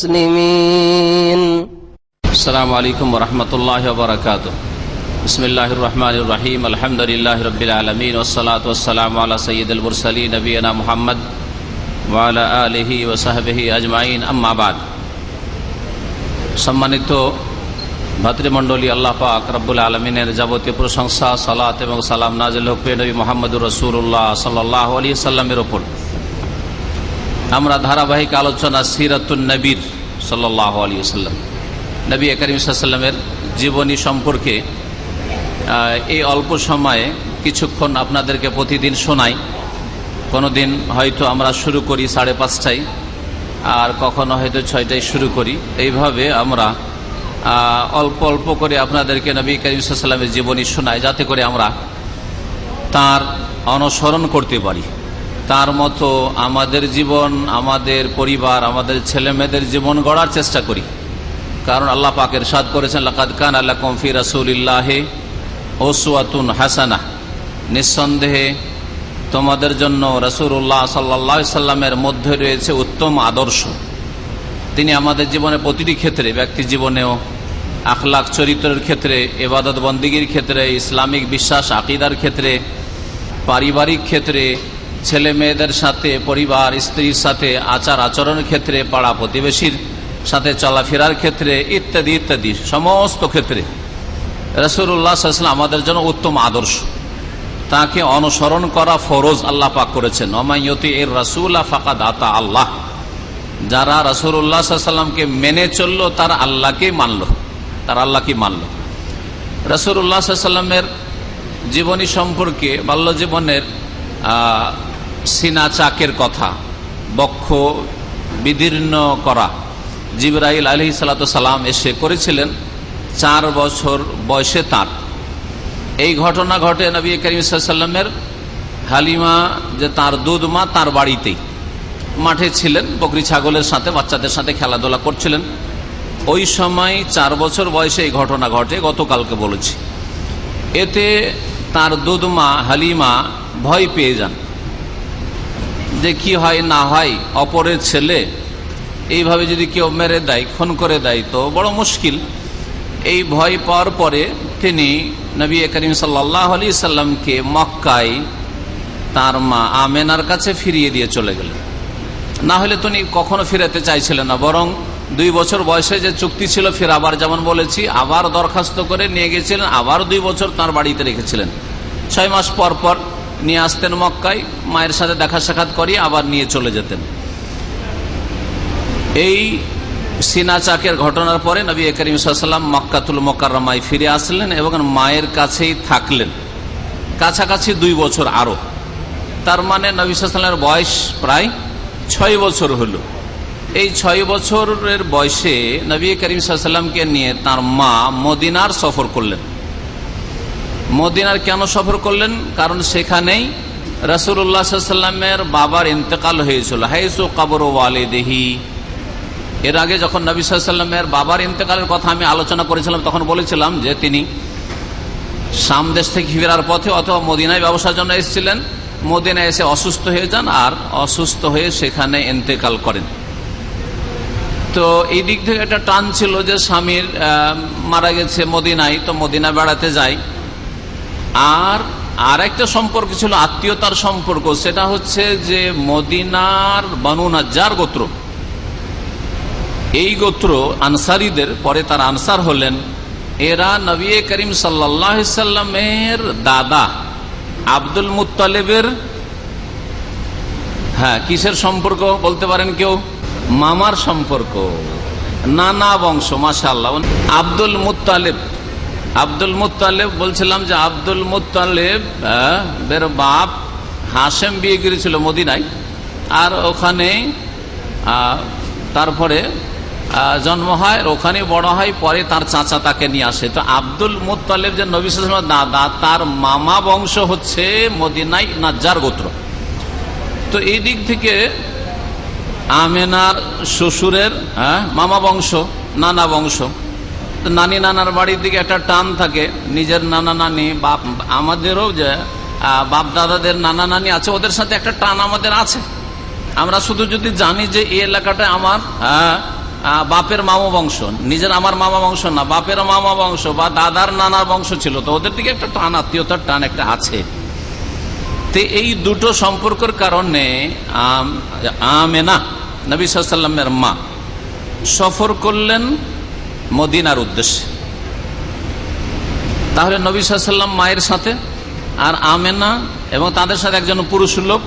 المسلمين السلام عليكم ورحمة الله وبركاته بسم الله الرحمن الرحيم الحمد لله رب العالمين والصلاة والسلام على سيد المرسلين نبينا محمد وعلى آله وصحبه أجمعين أما بعد সম্মানিত ভাতৃমণ্ডলী আল্লাহ পাক রব্বুল আলমিনের যাবতীয় প্রশংসা সালাত এবং সালাম নাজিল হকবে নবী মোহাম্মদুর রসুল্লাহ সাল্লাহ আলী সাল্লামের ওপর আমরা ধারাবাহিক আলোচনা সিরাতুন নবীর সাল্লাহ আলী নবী করিম সাল্লামের জীবনী সম্পর্কে এই অল্প সময়ে কিছুক্ষণ আপনাদেরকে প্রতিদিন শোনাই। কোনোদিন হয়তো আমরা শুরু করি সাড়ে পাঁচটায়, আর কখনো হয়তো ছয়টায় শুরু করি। এইভাবে আমরা অল্প অল্প করে আপনাদেরকে নবী করিম সাল্লামের জীবনী শোনাই, যাতে করে আমরা তার অনুসরণ করতে পারি। তার মতো আমাদের জীবন, আমাদের পরিবার, আমাদের ছেলে মেয়েদের জীবন গড়ার চেষ্টা করি। কারণ আল্লাহ পাকের সাদ করেছেন, লাকাদ খান আল্লাহ কমফি রাসুলিল্লাহে ওসুয়াতুন হাসানা। নিঃসন্দেহে তোমাদের জন্য রসুল্লাহ সাল্লা সাল্লামের মধ্যে রয়েছে উত্তম আদর্শ। তিনি আমাদের জীবনে প্রতিটি ক্ষেত্রে, ব্যক্তি জীবনেও, আখলাখ চরিত্রের ক্ষেত্রে এবাদত বন্দিগির ক্ষেত্রে, ইসলামিক বিশ্বাস, আকিদার ক্ষেত্রে, পারিবারিক ক্ষেত্রে ছেলে মেয়েদের সাথে, পরিবার, স্ত্রীর সাথে, আচার আচরণের ক্ষেত্রে, পাড়া প্রতিবেশীর সাথে, চলাফেরার ক্ষেত্রে, ইত্যাদি ইত্যাদি, সমস্ত ক্ষেত্রে। রসুল্লাহ আমাদের জন্য উত্তম আদর্শ। তাকে অনুসরণ করা ফরজ আল্লাহ পাক করেছেন। অমায়তি এর রসুল্লাহ ফাঁকা দাতা আল্লাহ। যারা রসুল্লাহ সাল্লামকে মেনে চলল, তারা আল্লাহকে মানলো। তার আল্লাহকে মানলো। রসুল্লাহ সাল্লামের জীবনী সম্পর্কে বাল্য জীবনের সিনা চাকের কথা, বক্ষ বিদীর্ণ করা। জিবরাইল আলহি সালাম এসে করেছিলেন চার বছর বয়সে তার। এই ঘটনা ঘটে নবী করিম সাল্লামের হালিমা যে তার দুধ মা, তার বাড়িতেই। মাঠে ছিলেন, বকরি ছাগলের সাথে, বাচ্চাদের সাথে খেলাধুলা করছিলেন। ওই সময় চার বছর বয়সে এই ঘটনা ঘটে, গতকালকে বলেছি। এতে তার দুধমা হালিমা ভয় পেয়ে যান। যে কি হয়, না হয়, অপরের ছেলে, এইভাবে যদি কেউ মেরে দেয়, খুন করে দেয়, তো বড় মুশকিল। এই ভয় পাওয়ার পরে তিনি নবী করিম সাল্লাহ আলি সাল্লামকে মক্কায় তার মা আমেনার কাছে ফিরিয়ে দিয়ে চলে গেলেন। না হলে তিনি কখনো ফিরাতে চাইছিলেন না, বরং দুই বছর বয়সে যে চুক্তি ছিল ফের আবার যেমন বলেছি, আবার দরখাস্ত করে নিয়ে গেছিলেন, আবার দুই বছর তার বাড়িতে রেখেছিলেন। ছয় মাস পর পর নিয়ে আসতেন মক্কায়, মায়ের সাথে দেখা সাক্ষাৎ করিয়ে আবার নিয়ে চলে যেতেন। এই সিনা চাকের ঘটনার পরে নবী করিম সাল্লাম মক্কাতুল মোকারমায় ফিরে আসলেন এবং মায়ের কাছেই থাকলেন। কাছাকাছি দুই বছর আরও। তার মানে নবী সাল্লামের বয়স প্রায় ছয় বছর হলো। এই ছয় বছরের বয়সে নবী করিম সাল্লামকে নিয়ে তার মা মদিনার সফর করলেন। মদিনার কেন সফর করলেন? কারণ সেখানেই রসুল্লাহ সাল্লামের বাবার ইন্তেকাল হয়েছিল। হাইসু কাবর ওয়ালেদেহি। এর আগে যখন নবী সাল্লামের বাবার ইন্তেকালের কথা আমি আলোচনা করেছিলাম, তখন বলেছিলাম যে তিনি সামদেশ থেকে ফেরার পথে অথবা মদিনায় ব্যবসার জন্য এসেছিলেন। মদিনায় এসে অসুস্থ হয়ে যান আর অসুস্থ হয়ে সেখানে ইন্তেকাল করেন। তো এই দিক থেকে একটা টান ছিল যে স্বামীর মারা গেছে মদিনায়, তো মদিনা বেড়াতে যাই আর আর একটা সম্পর্ক ছিল আত্মীয়তার সম্পর্ক, সেটা হচ্ছে যে মদিনার বানু নাজ্জার গোত্র। এই গোত্র আনসারিদের, পরে তার আনসার হলেন, এরা নবী করিম সাল্লামের দাদা, আব্দুল মুতালেবের হ্যাঁ কিসের সম্পর্ক বলতে পারেন কেউ? মামার সম্পর্ক। নানা বংশ মাসাল্লাহ আব্দুল মুতালেব আব্দুল মুতালেব বলছিলাম যে আব্দুল মুতালেব আহ, বের বাপ হাসেম বিয়ে করেছিল মদিনায়। আর ওখানে তারপরে জন্ম হয় ওখানে বড় হয় পরে তার চাচা তাকে নিয়ে আসে। তো আব্দুল মুতালেব যে নবী দাদা তার মামা বংশ হচ্ছে মদিনাই নাজ্জার গোত্র। তো এই দিক থেকে আমেনার শ্বশুরের মামা বংশ নানা বংশ। তো নানি নানার বাড়ির দিকে একটা টান থাকে। নিজের নানা নানি, বাপ, আমাদেরও যে বাপ দাদাদের নানা নানি আছে, ওদের সাথে একটা টান আমাদের আছে। আমরা শুধু যদি জানি যে এই এলাকাটা আমার বাপের মামা বংশ, নিজের আমার মামা বংশ না, বাপের মামা বংশ বা দাদার নানার বংশ ছিল, তো ওদের দিকে একটা টান, আত্মীয়তার টান একটা আছে। তো এই দুটো সম্পর্কের কারণে আম- আমেনা, নবী সাল্লামের মা সফর করলেন মদিনার উদ্দেশ্যে। তাহলে নবী সাল্লাম মায়ের সাথে আর আমেনা এবং তাদের সাথে একজন পুরুষ লোক,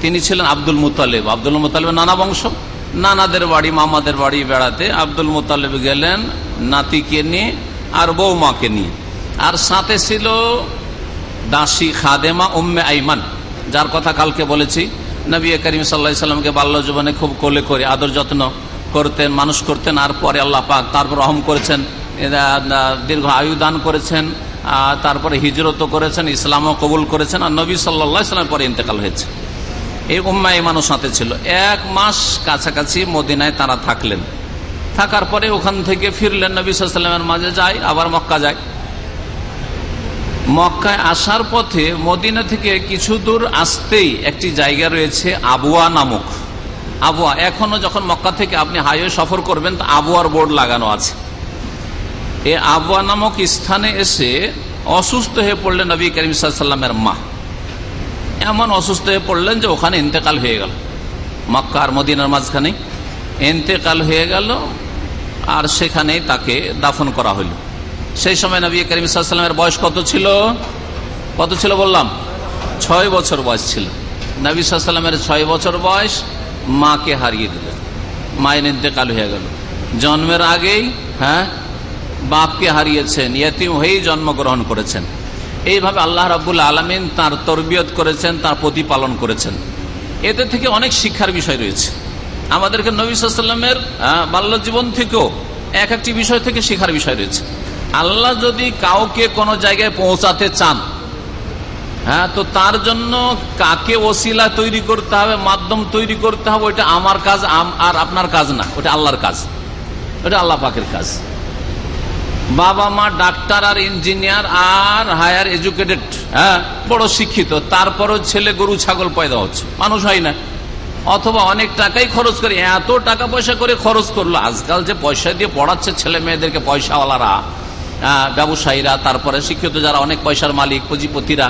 তিনি ছিলেন আব্দুল মুতালেব। আব্দুল মুতালেবের নানা বংশ। নানাদের বাড়ি, মামাদের বাড়ি বেড়াতে আব্দুল মুতালেব গেলেন নাতিকে নিয়ে আর বৌমাকে নিয়ে। আর সাথে ছিল দাসী খাদেমা উম্মে আইমান, যার কথা কালকে বলেছি। নবী করিম সাল্লা সাল্লামকে বাল্য জীবনে খুব কোলে করে, আদর যত্ন করতেন, মানুষ করতেন, আর পরে আল্লাহ পাক তারপর রহম করেছেন দীর্ঘ আয়ু দান করেছেন তারপরে হিজরতও করেছেন, ইসলামও কবুল করেছেন, আর নবী সাল্লা সাল্লাম পরে ইন্তেকাল হয়েছে। এই উম্মা এই মানুষ হাতে ছিল। এক মাস কাছাকাছি মদিনায় তারা থাকলেন। থাকার পরে ওখান থেকে ফিরলেন, নবী সাল্লামের মাঝে যায়, আবার মক্কা যায়। মক্কায় আসার পথে মদিনা থেকে কিছু দূর আসতেই একটি জায়গা রয়েছে আবুয়া নামক। আবুয়া, এখনও যখন মক্কা থেকে আপনি হাইওয়ে সফর করবেন, তো আবুয়ার বোর্ড লাগানো আছে। এ আবুয়া নামক স্থানে এসে অসুস্থ হয়ে পড়লেন নবী করিম সাল্লামের মা। এমন অসুস্থ হয়ে পড়লেন যে ওখানে ইন্তেকাল হয়ে গেল। মক্কা আর মদিনার মাঝখানে ইন্তেকাল হয়ে গেল, আর সেখানেই তাকে দাফন করা হলো সেই সময় নবী করিম সাল্লামের বয়স কত ছিল? কত ছিল বললাম? ছয় বছর বয়স ছিল। নবী সাল্লামের ছয় বছর বয়স মাকে হারিয়ে দিলেন। মায়ের ইন্তেকাল হয়ে গেল। জন্মের আগেই হ্যাঁ বাপকে হারিয়েছেন, ইয়তিম হয়েই জন্মগ্রহণ করেছেন। এইভাবে আল্লাহ রাবুল আলমিন তার তরবিয়ত করেছেন, তার প্রতিপালন করেছেন। এতে থেকে অনেক শিক্ষার বিষয় রয়েছে। আমাদেরকে নবী বাল্য জীবন থেকেও এক একটি বিষয় থেকে শিখার বিষয় রয়েছে। আল্লাহ যদি কাউকে কোনো জায়গায় পৌঁছাতে চান হ্যাঁ তো তার জন্য কাকে ওসিলা তৈরি করতে হবে মাধ্যম তৈরি করতে হবে ওইটা আমার কাজ আর আপনার কাজ না ওটা আল্লাহর কাজ। ওটা আল্লাহ পাকের কাজ। বাবা মা ডাক্তার আর ইঞ্জিনিয়ার আর হায়ার এডুকেটেড হ্যাঁ বড় শিক্ষিত তারপরও ছেলে গরু ছাগল পয়দা হচ্ছে মানুষ হয় না। অথবা অনেক টাকাই খরচ করে এত টাকা পয়সা করে খরচ করল আজকাল যে পয়সা দিয়ে পড়াচ্ছে ছেলে মেয়েদেরকে পয়সাওয়ালারা আহ, ব্যবসায়ীরা তারপরে শিক্ষিত যারা অনেক পয়সার মালিক পুঁজিপতিরা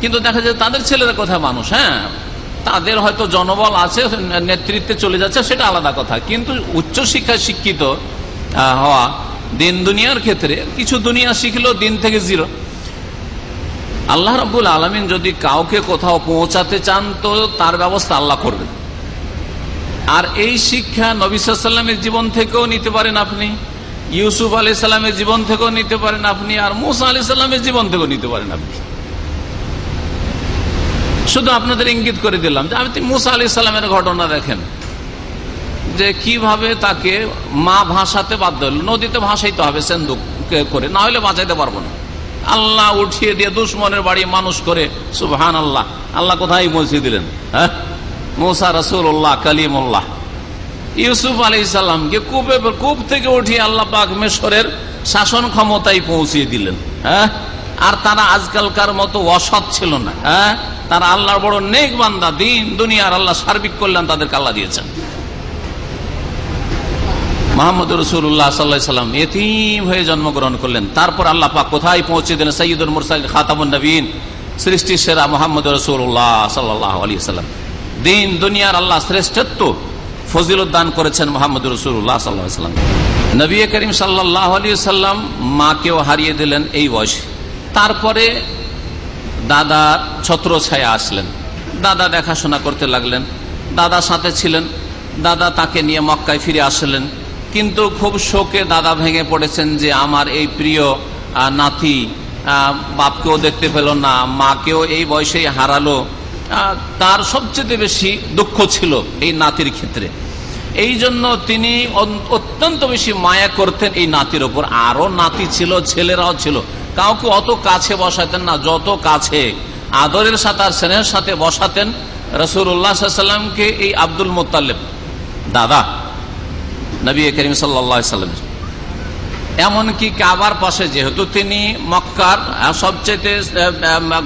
কিন্তু দেখা যায় তাদের ছেলেরা কোথায় মানুষ হ্যাঁ? তাদের হয়তো জনবল আছে, নেতৃত্বে চলে যাচ্ছে, সেটা আলাদা কথা। কিন্তু উচ্চ শিক্ষায় শিক্ষিত হওয়া দিন দুনিয়ার ক্ষেত্রে, কিছু দুনিয়া শিখলেও দিন থেকে জিরো। আল্লাহ রব্বুল আলমিন যদি কাউকে কোথাও পৌঁছাতে চান, তো তার ব্যবস্থা আল্লাহ করবেন। আর এই শিক্ষা নবী সাল্লামের জীবন থেকেও নিতে পারেন আপনি, ইউসুফ আলি সাল্লামের জীবন থেকেও নিতে পারেন আপনি, আর মুসা আলি সাল্লামের জীবন থেকেও নিতে পারেন আপনি। শুধু আপনাদের ইঙ্গিত করে দিলাম যে আপনি মুসা আলি সাল্লামের ঘটনা দেখেন। যে কীভাবে তাকে মা ভাসাতে বাধ্য হল। নদীতে ভাসাইতে হবে সেন্দুক করে, না হলে বাঁচাইতে পারব না। আল্লাহ উঠিয়ে দিয়ে দুশ্মনের বাড়ি মানুষ করে সুবহান আল্লাহ আল্লাহ কোথায় পৌঁছে দিলেন? হ্যাঁ? মোসা রসুল্লাহ কালিমুল্লাহ। ইউসুফ আলি সাল্লামকে কূপে, কূপ থেকে উঠিয়ে আল্লাহ পাক মেশরের শাসন ক্ষমতায় পৌঁছিয়ে দিলেন। হ্যাঁ? আর তারা আজকালকার মতো অসৎ ছিল না। হ্যাঁ? তারা আল্লাহর বড় নেক বান্দা, দিন দুনিয়ার আল্লাহ সার্বিক কল্যাণ তাদেরকে আল্লাহ দিয়েছেন। মোহাম্মদ রসুল্লাহ সাল্লাম এতিম হয়ে জন্মগ্রহণ করলেন। তারপর আল্লাহ পাক কোথায় পৌঁছে দিলেন? সৈয়দুল মুরসাল খাতামুন নবীন সৃষ্টি সেরা মোহাম্মদ রসুল্লাহ সাল্লাহ আলী সাল্লাম। দিন দুনিয়ার আল্লাহ শ্রেষ্ঠত্ব ফজিলত দান করেছেন মোহাম্মদ রসুল্লাহ সাল্লাহ সাল্লাম। নবী করিম সাল্লাহ আলী সাল্লাম মাকেও হারিয়ে দিলেন এই বয়সে। তারপরে দাদার ছত্র ছায়া আসলেন। দাদা দেখাশোনা করতে লাগলেন। দাদা সাথে ছিলেন। দাদা তাকে নিয়ে মক্কায় ফিরে আসলেন। কিন্তু খুব শোকে দাদা ভেঙে পড়েছেন যে আমার এই প্রিয় নাতি বাপকেও দেখতে পেল না, মাকেও এই বয়সেই হারালো। তার সবচেয়ে বেশি দুঃখ ছিল এই নাতির ক্ষেত্রে। এই জন্য তিনি অত্যন্ত বেশি মায়া করতেন এই নাতির ওপর। আরও নাতি ছিল, ছেলেরাও ছিল। কাউকে অত কাছে বসাতেন না, যত কাছে। আদরের সাথে আর স্নেহের সাথে বসাতেন রসুল্লাহামকে এই আব্দুল মোত্তালেব। দাদা, নবী করিম সাল্লাম এমনকি কাবার পাশে যেহেতু তিনি মক্কার সবচেয়ে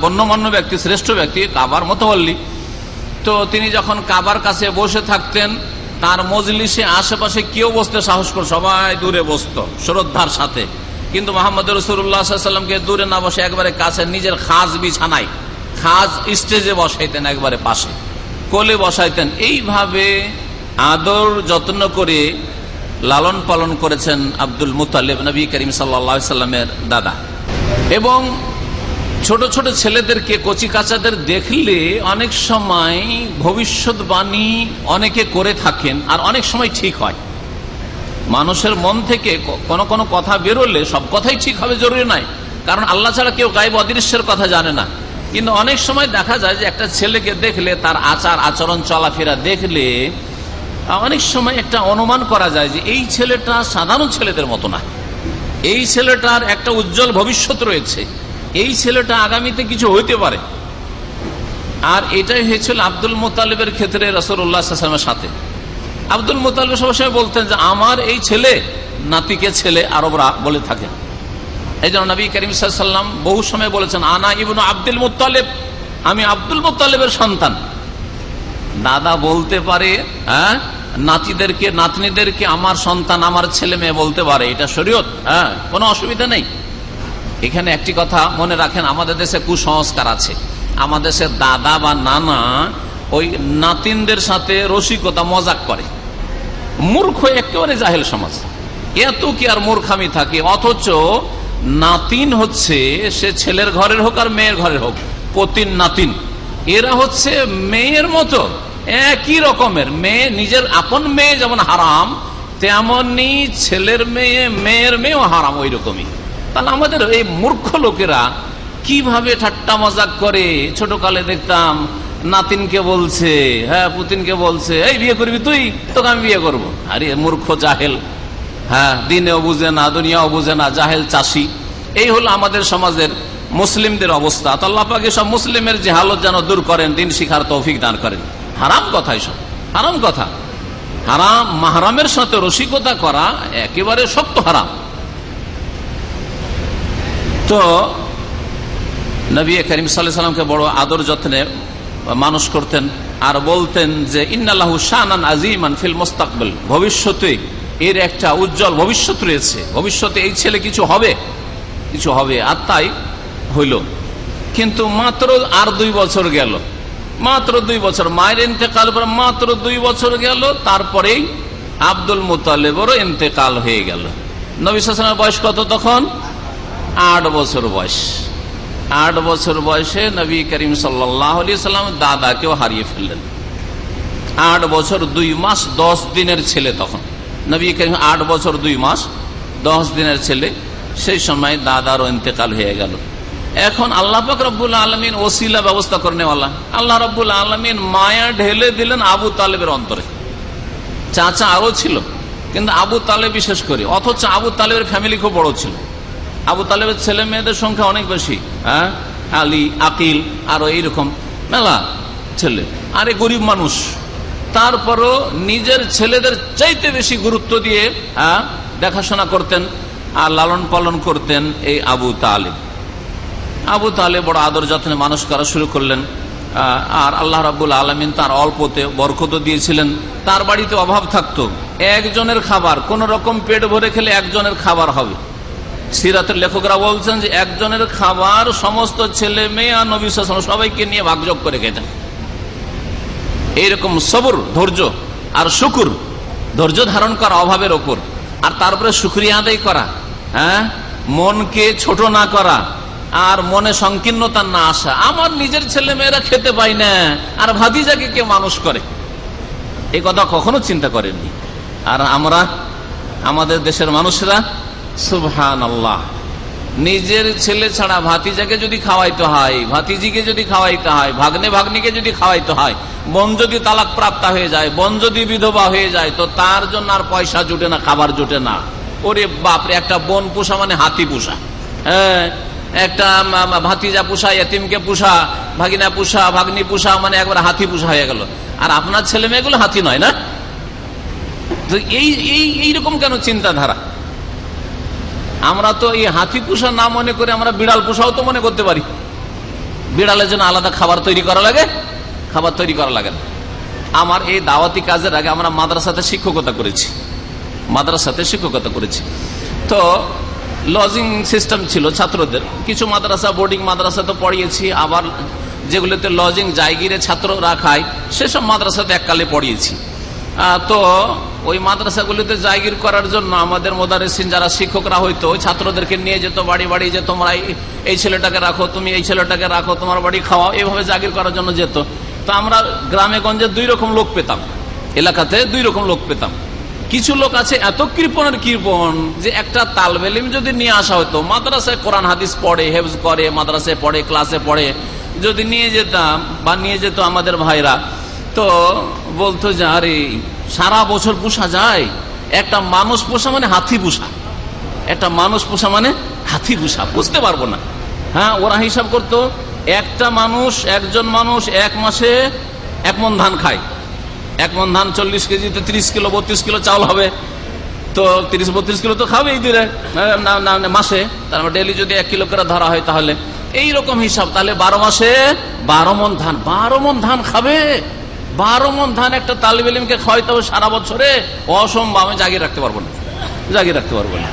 গণ্যমান্য ব্যক্তি, শ্রেষ্ঠ ব্যক্তি, কাবার মতোল্লি তো তিনি যখন কাবার কাছে বসে থাকতেন, তার মজলিসে আশেপাশে কেউ বসতে সাহস করে, সবাই দূরে বসত, শ্রদ্ধার সাথে। কিন্তু মোহাম্মদ রসুল্লাহামকে দূরে না বসে একবারে কাছে নিজের খাজ বিছানায়, খাজ স্টেজে বসাইতেন একবারে পাশে, কোলে বসাইতেন। এইভাবে আদর যত্ন করে লালন পালন করেছেন আব্দুল মুতালেব নবী করিম সাল্লা সাল্লামের দাদা। এবং ছোট ছোট ছেলেদেরকে, কচি কাচাদের দেখলে অনেক সময় ভবিষ্যৎবাণী অনেকে করে থাকেন, আর অনেক সময় ঠিক হয়। মানুষের মন থেকে কোনো কোনো কথা বেরোলে সব কথাই ঠিক হবে, জরুরি নাই কারণ আল্লাহ ছাড়া কেউ গায়েব অদৃশ্যের কথা জানে না। কিন্তু অনেক সময় দেখা যায় যে একটা ছেলেকে দেখলে, তার আচার, আচরণ, চলাফেরা দেখলে, অনেক সময় একটা অনুমান করা যায় যে এই ছেলেটা সাধারণ ছেলেদের মতো না। এই ছেলেটার একটা উজ্জ্বল ভবিষ্যৎ রয়েছে। এই ছেলেটা আগামীতে কিছু হইতে পারে। আর এটাই হয়েছিল আব্দুল মোতালেবের ক্ষেত্রে রসুল্লাহামের সাথে। আব্দুল মোতালেব সবসময় বলতেন যে, আমার এই ছেলে নাতিকে ছেলে আরবরা বলে থাকেন এই জন্য নবী করিম সাল্লাম বহু সময় বলেছেন, আনা ইবনু আব্দুল মোতালেব আমি আব্দুল মোতালেবের সন্তান। দাদা বলতে পারে হ্যাঁ নাতিদেরকে, নাতনিদেরকে আমার সন্তান, আমার ছেলে মেয়ে বলতে পারে, এটা শরীয়ত হ্যাঁ কোনো অসুবিধা নেই। এখানে একটি কথা মনে রাখেন, আমাদের দেশে কুসংস্কার আছে। আমাদের দেশে দাদা বা নানা ওই নাতিনদের সাথে রসিকতা, মজাক করে। মূর্খ একেবারে জাহেল সমাজ। এত কি আর মূর্খামি থাকে? অথচ নাতিন হচ্ছে সে ছেলের ঘরের হোক আর মেয়ের ঘরের হোক, পতিন নাতিন। এরা হচ্ছে মেয়ের মতো, একই রকমের। মেয়ে নিজের আপন মেয়ে যেমন হারাম, তেমনি ছেলের মেয়ে, মেয়ের মেয়েও হারাম ওই রকমই তাহলে আমাদের এই মূর্খ লোকেরা কীভাবে ঠাট্টা মজাক করে? ছোট কালে দেখতাম নাতিনকে বলছে হ্যাঁ পুতিনকে বলছে, এই বিয়ে করবি তুই? তোকে আমি বিয়ে করব। আরে মূর্খ জাহেল। হ্যাঁ দিনেও বুঝে না, দুনিয়াও বুঝে না, জাহেল চাষি। এই হলো আমাদের সমাজের মুসলিমদের অবস্থা। তো আল্লাহ সব মুসলিমের যে হালত যেন দূর করেন, দিন শিখার তৌফিক দান করেন। হারাম কথা এসব, হারাম কথা। হারাম, মাহারামের সাথে রসিকতা করা একেবারে শক্ত হারাম। তো নবী করিম সাল্লাহ সাল্লামকে বড় আদর যত্নে মানুষ করতেন আর বলতেন যে, ইন্নাল্লাহু শাহান আজিমান ফিল মোস্তাকবল। ভবিষ্যতে এর একটা উজ্জ্বল ভবিষ্যৎ রয়েছে। ভবিষ্যতে এই ছেলে কিছু হবে কিছু হবে। আর তাই হইল। কিন্তু মাত্র আর দুই বছর গেল। মাত্র দুই বছর। মায়ের ইন্তেকাল পর মাত্র দুই বছর গেল। তারপরেই আব্দুল মুতালেবরও ইন্তেকাল হয়ে গেল। নবী সাসনের বয়স কত তখন? আট বছর বয়স। আট বছর বয়সে নবী করিম সাল্লাম দাদাকেও হারিয়ে ফেললেন। আট বছর দুই মাস, দশ দিনের ছেলে তখন। নবী করিম আট বছর দুই মাস, দশ দিনের ছেলে। সেই সময় দাদারও ইন্তেকাল হয়ে গেল। এখন আল্লাহ পাক রব্বুল আলমিন ওসিলা ব্যবস্থা করেনেওয়ালা আল্লাহ। রব্বুল আলমিন মায়া ঢেলে দিলেন আবু তালেবের অন্তরে। চাচা আরও ছিল, কিন্তু আবু তালেব বিশেষ করে। অথচ আবু তালেবের ফ্যামিলি খুব বড় ছিল। আবু তালেবের ছেলে মেয়েদের সংখ্যা অনেক বেশি হ্যাঁ? আলী, আকিল, আরও এইরকম মেলা ছেলে। আরে গরিব মানুষ। তারপরও নিজের ছেলেদের চাইতে বেশি গুরুত্ব দিয়ে হ্যাঁ দেখাশোনা করতেন আর লালন পালন করতেন এই আবু তালেব। আবু তালে বড় আদর যত্নে মানুষ করা শুরু করলেন আর আল্লাহ রাবুল আলমিন তার অল্পতে বরকত দিয়েছিলেন। তার বাড়িতে অভাব থাকতো। একজনের খাবার, কোন রকম পেট ভরে খেলে একজনের খাবার হবে। সিরাতের লেখকরা বলছেন যে একজনের খাবার সমস্ত ছেলে মেয়ে আর নবী সবাইকে নিয়ে ভাগযোগ করে খেতেন। এইরকম সবর, ধৈর্য আর শুকুর, ধৈর্য ধারণ করা অভাবের ওপর। আর তারপরে শুক্রিয়া আদায় করা হ্যাঁ? মনকে ছোট না করা আর মনে সংকীর্ণতা না আসা। আমার নিজের ছেলে মেয়েরা খেতে পাই না আর ভাতিজাকে কে মানুষ করে? এই কথা কখনো চিন্তা করেননি। আর আমরা, আমাদের দেশের মানুষরা সুবহান আল্লাহ নিজের ছেলে ছাড়া ভাতিজাকে যদি খাওয়াইতে হয়, ভাতিজিকে যদি খাওয়াইতে হয়, ভাগ্নে ভাগ্নিকে যদি খাওয়াইতে হয়, বোন যদি তালাক প্রাপ্ত হয়ে যায়, বোন যদি বিধবা হয়ে যায়, তো তার জন্য আর পয়সা জুটে না, খাবার জুটে না। ওরে বাপরে, একটা বোন পোষা মানে হাতি পোষা। হ্যাঁ একটা ভাতিজা পোষা, এতিমকে পোষা, ভাগিনা পোষা, ভাগ্নি পোষা মানে একবার হাতি পোষা হয়ে গেল। আর আপনার ছেলে মেয়েগুলো হাতি নয় না? তো এই এই, এইরকম কেন চিন্তাধারা? আমরা তো এই হাতি পোষা না মনে করে আমরা বিড়াল পোষাও তো মনে করতে পারি। বিড়ালের জন্য আলাদা খাবার তৈরি করা লাগে, খাবার তৈরি করা লাগে না। আমার এই দাওয়াতি কাজের আগে আমরা মাদ্রাসাতে শিক্ষকতা করেছি। মাদ্রাসাতে শিক্ষকতা করেছি। তো লজিং সিস্টেম ছিল ছাত্রদের। কিছু মাদ্রাসা বোর্ডিং মাদ্রাসা তো পড়িয়েছি, আবার যেগুলোতে লজিং জায়গিরে ছাত্র রাখায় সেসব মাদ্রাসাতে এককালে পড়িয়েছি। তো ওই মাদ্রাসাগুলিতে জায়গির করার জন্য আমাদের মোদারেসিন যারা শিক্ষকরা হইতো, ওই ছাত্রদেরকে নিয়ে যেত, বাড়ি বাড়ি যে তোমরা এই ছেলেটাকে রাখো, তুমি এই ছেলেটাকে রাখো, তোমার বাড়ি খাওয়াও এইভাবে জাগির করার জন্য যেত। তো আমরা গ্রামে গঞ্জে দুই রকম লোক পেতাম, এলাকাতে দুই রকম লোক পেতাম। কিছু লোক আছে এত কৃপণের কৃপণ যে একটা তালবেলিম যদি নিয়ে আসা হতো, মাদ্রাসায় কোরআন হাদিস পড়ে, হেফজ করে, মাদ্রাসায় পড়ে, ক্লাসে পড়ে, যদি নিয়ে যেতাম বা নিয়ে যেত আমাদের ভাইরা, তো বলতো যে, আরে সারা বছর পোষা যায়। একটা মানুষ পোষা মানে হাতি পোষা। একটা মানুষ পোষা মানে হাতি পোষা, বুঝতে পারব না। হ্যাঁ ওরা হিসাব করতো, একটা মানুষ, একজন মানুষ এক মাসে এক মন ধান খায়। এক মন ধান চল্লিশ কেজিতে ত্রিশ কিলো, বত্রিশ কিলো চাউল হবে। তো তিরিশ, বত্রিশ কিলো তো খাবে এই দিনে মাসে। তার ডেলি যদি এক কিলো করে ধরা হয় তাহলে। এইরকম হিসাব, তাহলে বারো মাসে বারো মন ধান, বারো মন ধান খাবে। বারো মন ধান একটা তালিবেলিমকে খাওয়াইতে হবে সারা বছরে, অসম্ভব, আমি জাগিয়ে রাখতে পারব না। জাগিয়ে রাখতে পারব না।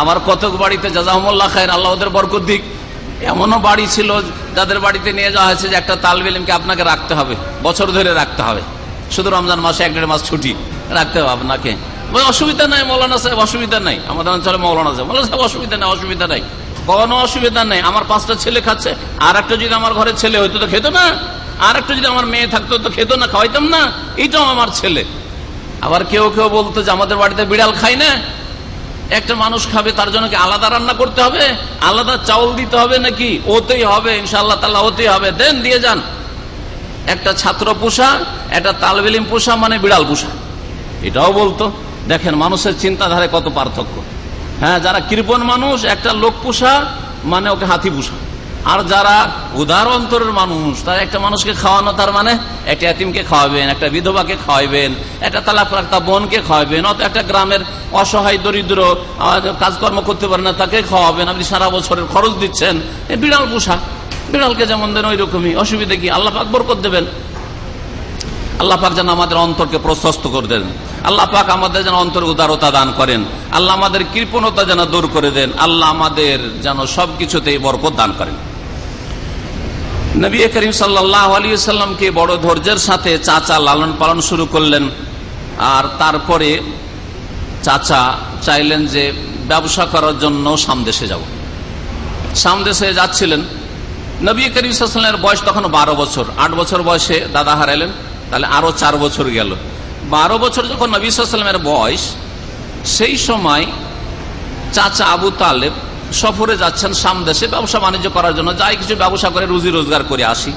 আমার কতক বাড়িতে জাজাহমুল্লাহ খায়ের, আল্লাহ ওদের বরকত দিক। এমনও বাড়ি ছিল, যাদের বাড়িতে নিয়ে যাওয়া হয়েছে যে একটা তালবেলিমকে আপনাকে রাখতে হবে, বছর ধরে রাখতে হবে। শুধু রমজান মাসে এক দেড় মাস ছুটি, রাখতে হবে আপনাকে। অসুবিধা নাই, মৌলানা সাহেব, অসুবিধা নাই। আমাদের অঞ্চলে মৌলানা সাহেব মৌলানা সাহেব, অসুবিধা নাই অসুবিধা নাই। কোনো অসুবিধা নেই। আমার পাঁচটা ছেলে খাচ্ছে আর একটা যদি আমার ঘরে ছেলে হইতো তো খেতো না। আর একটা যদি আমার মেয়ে থাকতো, তো খেতো না, খাওয়াইতাম না এইটাও আমার ছেলে। আবার কেউ কেউ বলতো যে আমাদের বাড়িতে বিড়াল খাই না। একটা মানুষ খাবে, তার জন্য কি আলাদা রান্না করতে হবে? আলাদা চাউল দিতে হবে নাকি? ওতেই হবে ইনশাল্লাহ তাল্লাহ ওতেই হবে। দেন, দিয়ে যান। একটা ছাত্র পোষা, একটা তালবেলিম পোষা মানে বিড়াল পোষা। এটাও বলতো। দেখেন, মানুষের চিন্তাধারায় কত পার্থক্য। হ্যাঁ যারা কৃপন মানুষ, একটা লোক পোষা মানে ওকে হাতি পোষা। আর যারা উদার অন্তরের মানুষ, তারা একটা মানুষকে খাওয়ানো তার মানে একটা এতিমকে খাওয়াবেন, একটা বিধবাকে খাওয়াবেন, একটা তালাক রাখতা বোনকে খাওয়াবেন, অত একটা গ্রামের অসহায়, দরিদ্র কাজকর্ম করতে পারে না, তাকে খাওয়াবেন। আপনি সারা বছরের খরচ দিচ্ছেন। বিড়াল পোষা। বিড়ালকে যেমন দেন ওই রকমই অসুবিধা কি? আল্লাহ আকবর করে দেবেন। আল্লাহ পাক যেন আমাদের অন্তরকে প্রশস্ত করে দেন। আল্লাহ পাক আমাদের যেন অন্তর উদারতা দান করেন। আল্লাহ আমাদের কৃপণতা যেন দূর করে দেন। আল্লাহ আমাদের যেন সবকিছুতেই বরকত দান করেন। নবী করিম সাল্লাহ আলী সাল্লামকে বড় ধৈর্যের সাথে চাচা লালন পালন শুরু করলেন। আর তারপরে চাচা চাইলেন যে ব্যবসা করার জন্য সামদেশে যাব। সামদেশে যাচ্ছিলেন। নবী করিম সাল্লামের বয়স তখন বারো বছর। আট বছর বয়সে দাদা হারাইলেন তাহলে আরও চার বছর গেল। বারো বছর যখন নবী সাল্লামের বয়স, সেই সময় চাচা আবু তালেব সফরে যাচ্ছেন সামদেশে ব্যবসা বাণিজ্য করার জন্য, যাই কিছু ব্যবসা করে রুজি রোজগার করে আসি।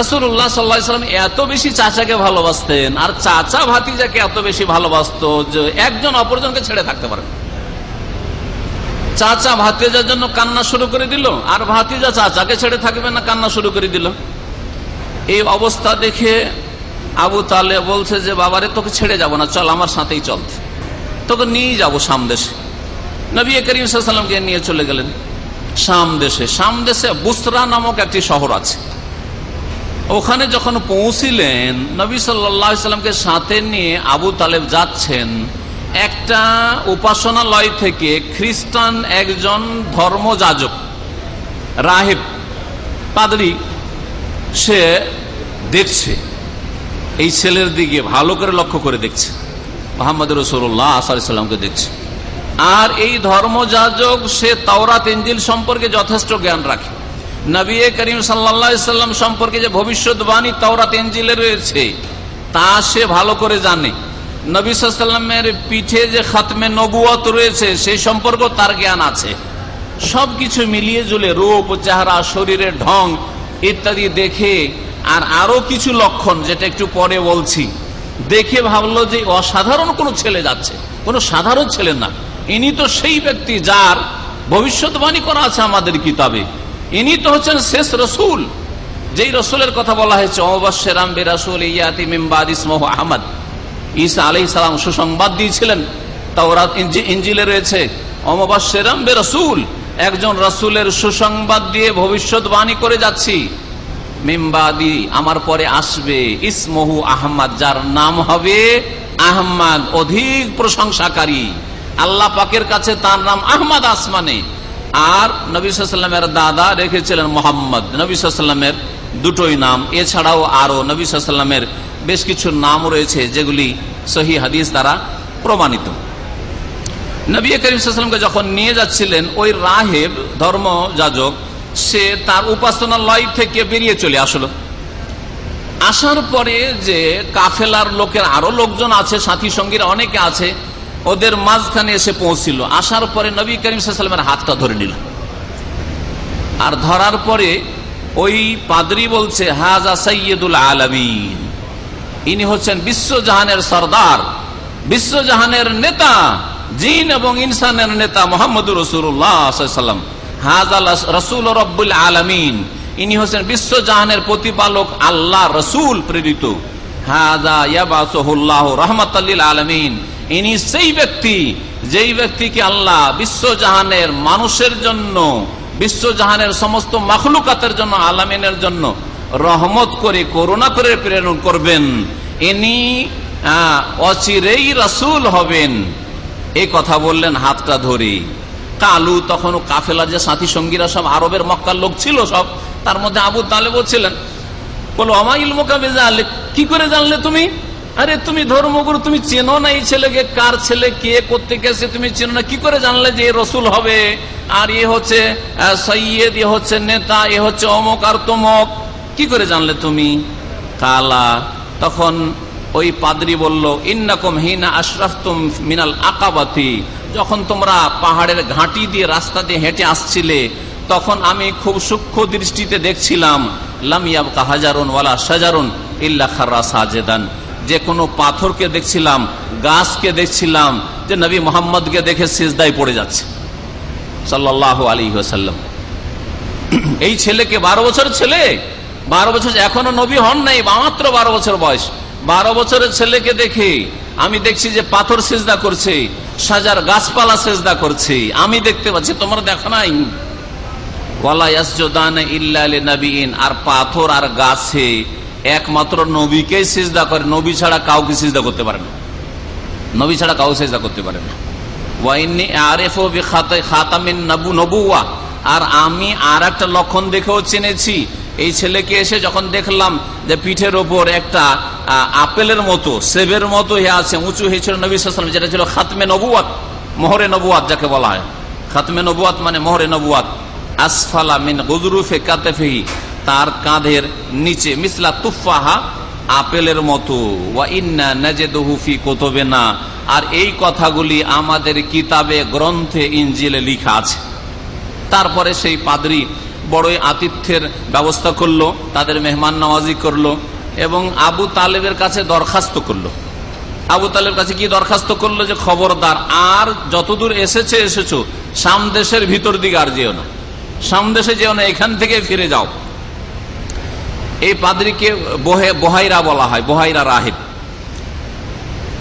রসুল্লাহ সাল্লাম এত বেশি চাচাকে ভালোবাসতেন, আর চাচা ভাতিজাকে এত বেশি ভালোবাসত যে একজন অপরজনকে ছেড়ে থাকতে পারে চাচা ভাতিজার জন্য কান্না শুরু করে দিল, আর ভাতিজা চাচাকে ছেড়ে থাকবে না, কান্না শুরু করে দিল। এই অবস্থা দেখে আবু তালে বলছে যে, বাবারে, তোকে ছেড়ে যাব না, চল আমার সাথেই চলতে তোকে নিয়ে যাব সামদেশে নবী করিম নিয়ে চলে গেলেন শাম দেশে। শাম দেশে বুসরা নামক একটি শহর আছে। ওখানে যখন পৌঁছিলেন, নবী সাল্লামকে সাথে নিয়ে আবু তালেব যাচ্ছেন। একটা উপাসনালয় থেকে খ্রিস্টান একজন ধর্মযাজক, রাহেব পাদরি, সে দেখছে, এই ছেলের দিকে ভালো করে লক্ষ্য করে দেখছে। মোহাম্মদ রসুল্লাহ আসালামকে দেখছে। আর এই ধর্মযাজক সে তাওরাত ইঞ্জিল সম্পর্কে যথেষ্ট জ্ঞান রাখে। নবী করিম সাল্লাম সম্পর্কে যে ভবিষ্যৎবাণী তাওরাত ইঞ্জিলে রয়েছে, তা সে ভালো করে জানে। নবী সাল্লামের পিঠে যে খাতমে নবুয়ত রয়েছে, সেই সম্পর্ক তার জ্ঞান আছে। সবকিছু মিলিয়ে জুলে রূপ, চেহারা, শরীরের ঢং ইত্যাদি দেখে আর আরও কিছু লক্ষণ যেটা একটু পরে বলছি। দেখে ভাবলো যে অসাধারণ কোনো ছেলে যাচ্ছে, কোনো সাধারণ ছেলে না। ইনি তো সেই ব্যক্তি যার ভবিষ্যৎবাণী করা আছে আমাদের কিতাবে। ইনি তো হচ্ছেন শেষ রসুল। যেই রসুলের কথা বলা হয়েছে অবাসেরাম বেরাসুল ইয়াতি মিমবাদ ইসমহ আহমদ। ঈসা আলি সালাম সুসংবাদ দিয়েছিলেন, তাওরাত ইঞ্জিলে রয়েছে অমবাসেরাম বে রসুল একজন রসুলের সুসংবাদ দিয়ে ভবিষ্যৎবাণী করে যাচ্ছি। মিমবাদি আমার পরে আসবে ইসমহু আহমদ, যার নাম হবে আহমদ, অধিক প্রশংসাকারী। আল্লাহ পাকের কাছে তার নাম আহমদ আসমানে। আর নবী সাল্লামের দাদা রেখেছিলেন মোহাম্মদ। নবী সাল্লামের দুটোই নাম। এছাড়াও আরও নবী সাল্লামের বেশ কিছু নাম রয়েছে, যেগুলি সহি হাদিস দ্বারা প্রমাণিত। নবী করিম সাল্লামকে যখন নিয়ে যাচ্ছিলেন, ওই রাহেব ধর্ম যাজক সে তার উপাসনালয় থেকে বেরিয়ে চলে আসলো। আসার পরে যে কাফেলার লোকের আরও লোকজন আছে, সাথী সঙ্গীরা অনেকে আছে ওদের মাঝখানে এসে পৌঁছিল। আসার পরে নবী করিম হাতটা ধরে নিল। আর ধরার পরে ওই পাদরি বলছে, হাজা সৈয়দুল আলমিন। ইনি হচ্ছেন বিশ্বজাহানের সর্দার, বিশ্বজাহানের নেতা, জিন এবং ইনসানের নেতা মোহাম্মদ রসুল্লাহাম হাজা রসুল রব্বুল আলমিন। ইনি হচ্ছেন বিশ্বজাহানের প্রতিপালক, আল্লাহ রসুল প্রেরিত। হাজা ইয়াবাসহুল্লাহ রহমত আলমিন। ইনি সেই ব্যক্তি, যেই ব্যক্তিকে আল্লাহ বিশ্বজাহানের মানুষের জন্য, বিশ্বজাহানের সমস্ত মখলুকাতের জন্য, আলামিনের জন্য রহমত করে, করুণা করে প্রেরণ করবেন। ইনি অচিরেই রাসুল হবেন। এই কথা বললেন হাতটা ধরে। কালু তখন কাফেলা যে সাথী সঙ্গীরা সব আরবের মক্কার লোক ছিল সব, তার মধ্যে আবু তালে ছিলেন। বলো আমাইল মোকাবে জানলে কি করে জানলে তুমি? আরে তুমি ধর্মগুরু, তুমি চেনো না এই ছেলেকে? কার ছেলে? কে করতে গেছে তুমি চেনো না? কি করে জানলে যে রসুল হবে? আর এ হচ্ছে সৈয়দ, এ হচ্ছে নেতা, এ হচ্ছে অমক আর তমক। কি করে জানলে তুমি? কালা, তখন ওই পাদরি বলল, ইন্নাকম হিনা আশরাফতুম মিনাল আকাবাতি। যখন তোমরা পাহাড়ের ঘাঁটি দিয়ে, রাস্তা দিয়ে হেঁটে আসছিলে, তখন আমি খুব সূক্ষ্ম দৃষ্টিতে দেখছিলাম লামিয়াবকা হাজারুন ওয়ালা সাজারুন ইল্লা খাররা সাজেদান। যে কোনো পাথরকে দেখছিলাম, গাছকে দেখছিলাম, যে নবী মোহাম্মদকে দেখে সিজদায় পড়ে যাচ্ছে। সাল্লাহ আলী সাল্লাম এই ছেলেকে বারো বছর ছেলে? বারো বছর এখনও নবী হন নাই, মাত্র বারো বছর বয়স। বারো বছরের ছেলেকে দেখে আমি দেখছি যে পাথর সেজদা করছে, সাজার গাছপালা সেজদা করছে। আমি দেখতে পাচ্ছি, তোমরা দেখো নাই? আর পাথর আর গাছে একমাত্র নবীকে সিজদা করে। নবী ছাড়া কাউকে সিজদা করতে পারে না। নবী ছাড়া কাউ সিজদা করতে পারে না। আর আমি আর একটা লক্ষণ দেখেও চিনেছি। এই ছেলেকে এসে যখন দেখলাম যে পিঠের ওপর একটা আপেলের মতো, সেবের মতো হয়ে আছে, উঁচু হয়েছিল নবী সাল্লাম যেটা ছিল খাতমে নবুয়াত মোহরে নবুয়াত যাকে বলা হয়। খাতমে নবুয়াত মানে মোহরে নবুয়াত আসফালা মিন গজরুফে কাতেফেহি। তার কাঁধের নিচে, মিসলা তুফাহা আপেলের মতো। না আর এই কথাগুলি আমাদের কিতাবে, গ্রন্থে ইঞ্জিলে লিখা আছে। তারপরে সেই পাদরি বড়ই আতিথ্যের ব্যবস্থা করল, তাদের মেহমান নওয়াজি করল, এবং আবু তালেবের কাছে দরখাস্ত করল। আবু তালেব কাছে কি দরখাস্ত করল যে, খবরদার, আর যতদূর এসেছে, এসেছ, সামদেশের ভিতর দিকে আর যেও না। সামদেশে যেও না, এখান থেকে ফিরে যাও। এই পাদ্রিকে বহাইরা বলা হয়, বহাইরা রাহেব।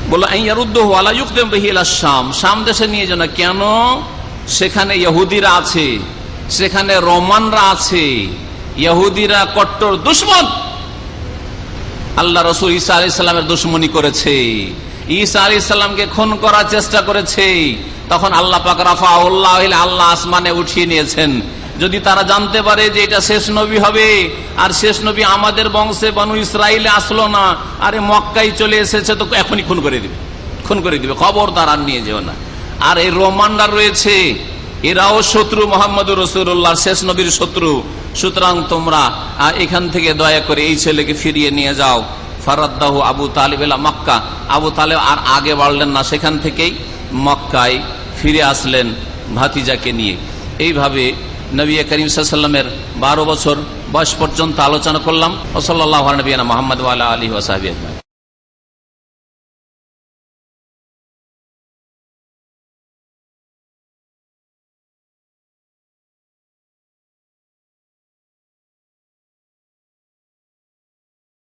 বলল নিয়ে যান কেন সেখানে আছে সেখানে আছে কট্টর আল্লাহ রসুল করেছে। খুন করার চেষ্টা করেছে। তখন আল্লাহ পাক আল্লাহ আসমানে উঠিয়ে নিয়েছেন। যদি তারা জানতে পারে যে এটা শেষ নবী হবে, আর শেষ নবী আমাদের বংশে বানু ইসরায়েলে আসলো না, আরে মক্কাই চলে এসেছে, তো এখনই খুন করে দিবে। খুন করে দিবে খবর তার নিয়ে যেও না। আর এই রোমানরা রয়েছে, এরাও শত্রু মোহাম্মদ রসুল্লাহ শেষ নবীর শত্রু। সুতরাং তোমরা এখান থেকে দয়া করে এই ছেলেকে ফিরিয়ে নিয়ে যাও। ফারাদ্দাহ আবু তালিব মক্কা। আবু তালেব আর আগে বাড়লেন না, সেখান থেকেই মক্কায় ফিরে আসলেন ভাতিজাকে নিয়ে। এইভাবে নবী করিম সাল্লামের বারো বছর বয়স পর্যন্ত আলোচনা করলাম। ওসল্লাহ নবীনা মোহাম্মদ আলী ওসাহাবি